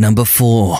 Number 4.